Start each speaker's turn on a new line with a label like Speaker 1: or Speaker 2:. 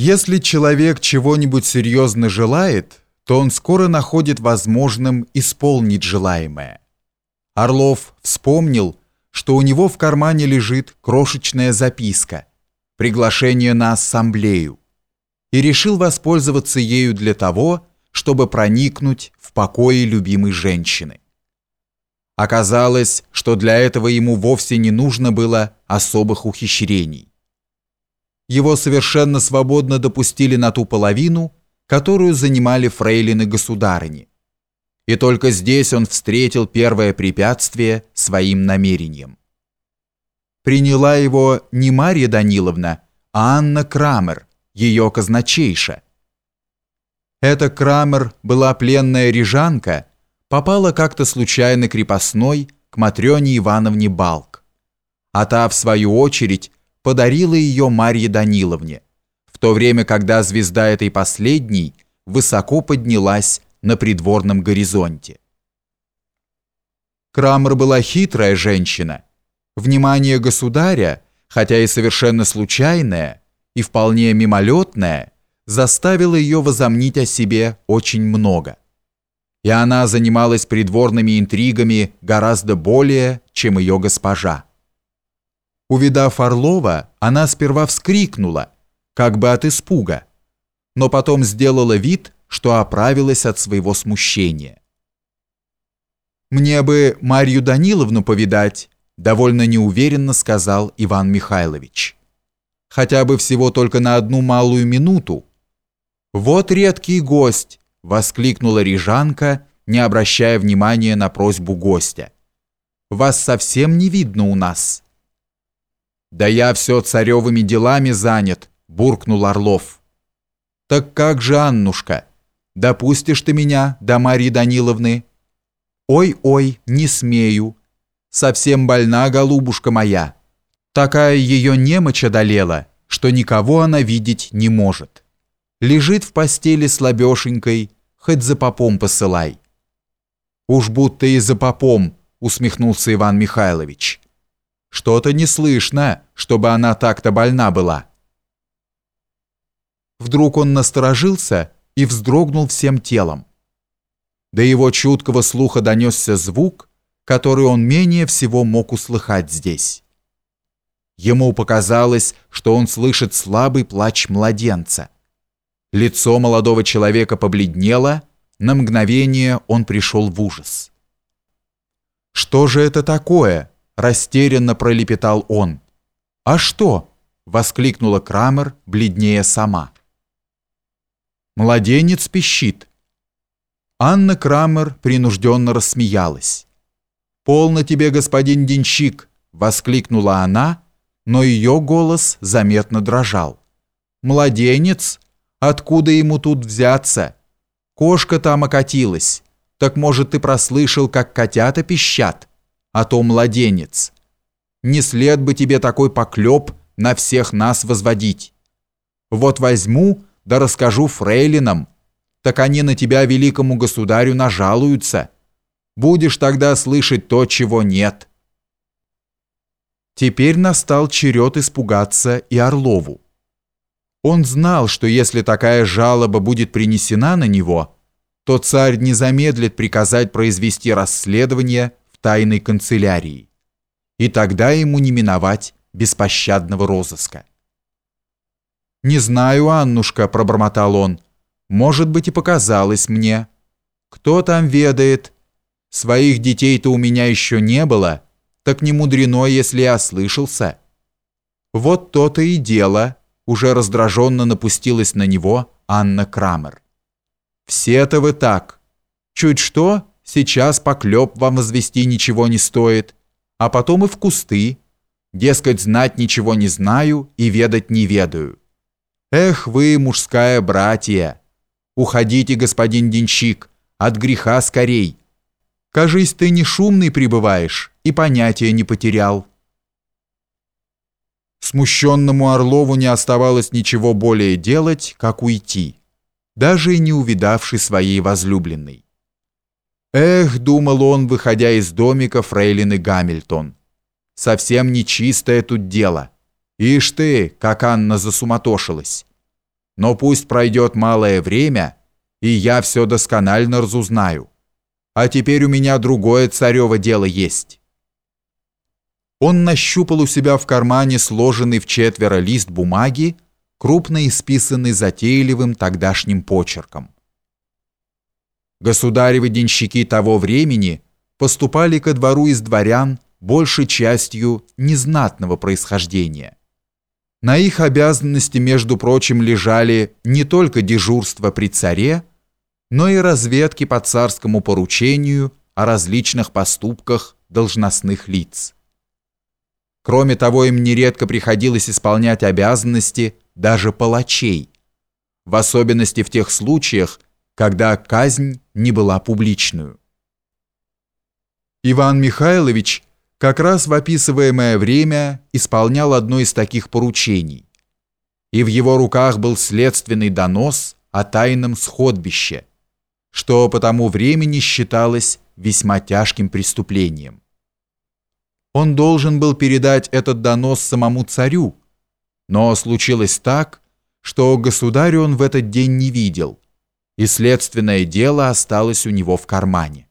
Speaker 1: Если человек чего-нибудь серьезно желает, то он скоро находит возможным исполнить желаемое. Орлов вспомнил, что у него в кармане лежит крошечная записка, приглашение на ассамблею, и решил воспользоваться ею для того, чтобы проникнуть в покои любимой женщины. Оказалось, что для этого ему вовсе не нужно было особых ухищрений его совершенно свободно допустили на ту половину, которую занимали фрейлины государыни. И только здесь он встретил первое препятствие своим намерением. Приняла его не Марья Даниловна, а Анна Крамер, ее казначейша. Эта Крамер была пленная рижанка, попала как-то случайно крепостной к Матрёне Ивановне Балк. А та, в свою очередь, подарила ее Марье Даниловне, в то время, когда звезда этой последней высоко поднялась на придворном горизонте. Крамер была хитрая женщина. Внимание государя, хотя и совершенно случайное, и вполне мимолетное, заставило ее возомнить о себе очень много. И она занималась придворными интригами гораздо более, чем ее госпожа. Увидав Орлова, она сперва вскрикнула, как бы от испуга, но потом сделала вид, что оправилась от своего смущения. «Мне бы Марью Даниловну повидать», довольно неуверенно сказал Иван Михайлович. «Хотя бы всего только на одну малую минуту». «Вот редкий гость!» — воскликнула Рижанка, не обращая внимания на просьбу гостя. «Вас совсем не видно у нас». «Да я все царевыми делами занят», — буркнул Орлов. «Так как же, Аннушка, допустишь ты меня до Марьи Даниловны?» «Ой-ой, не смею. Совсем больна голубушка моя. Такая ее немочь одолела, что никого она видеть не может. Лежит в постели слабешенькой, хоть за попом посылай». «Уж будто и за попом», — усмехнулся Иван Михайлович. Что-то не слышно, чтобы она так-то больна была. Вдруг он насторожился и вздрогнул всем телом. До его чуткого слуха донесся звук, который он менее всего мог услыхать здесь. Ему показалось, что он слышит слабый плач младенца. Лицо молодого человека побледнело, на мгновение он пришел в ужас. «Что же это такое?» Растерянно пролепетал он. «А что?» — воскликнула Крамер, бледнее сама. «Младенец пищит». Анна Крамер принужденно рассмеялась. «Полно тебе, господин денщик!» — воскликнула она, но ее голос заметно дрожал. «Младенец? Откуда ему тут взяться? Кошка там окатилась. Так, может, ты прослышал, как котята пищат?» А то младенец. Не след бы тебе такой поклеп на всех нас возводить. Вот возьму, да расскажу фрейлинам, так они на тебя великому государю нажалуются. Будешь тогда слышать то, чего нет. Теперь настал черед испугаться и Орлову. Он знал, что если такая жалоба будет принесена на него, то царь не замедлит приказать произвести расследование тайной канцелярии, и тогда ему не миновать беспощадного розыска. «Не знаю, Аннушка», — пробормотал он, — «может быть и показалось мне. Кто там ведает? Своих детей-то у меня еще не было, так не мудрено, если я ослышался». «Вот то-то и дело», — уже раздраженно напустилась на него Анна Крамер. «Все-то вы так. Чуть что, Сейчас поклеп вам возвести ничего не стоит, а потом и в кусты. Дескать, знать ничего не знаю и ведать не ведаю. Эх вы, мужская братья! Уходите, господин денщик, от греха скорей. Кажись, ты не шумный пребываешь и понятия не потерял. Смущенному Орлову не оставалось ничего более делать, как уйти, даже и не увидавший своей возлюбленной. Эх, думал он, выходя из домика фрейлины Гамильтон. Совсем нечистое тут дело. Ишь ты, как Анна засуматошилась. Но пусть пройдет малое время, и я все досконально разузнаю. А теперь у меня другое царево дело есть». Он нащупал у себя в кармане сложенный в четверо лист бумаги, крупно исписанный затейливым тогдашним почерком. Государевы денщики того времени поступали ко двору из дворян большей частью незнатного происхождения. На их обязанности, между прочим, лежали не только дежурство при царе, но и разведки по царскому поручению о различных поступках должностных лиц. Кроме того, им нередко приходилось исполнять обязанности даже палачей, в особенности в тех случаях, когда казнь не была публичную. Иван Михайлович как раз в описываемое время исполнял одно из таких поручений, и в его руках был следственный донос о тайном сходбище, что по тому времени считалось весьма тяжким преступлением. Он должен был передать этот донос самому царю, но случилось так, что государю он в этот день не видел, и следственное дело осталось у него в кармане.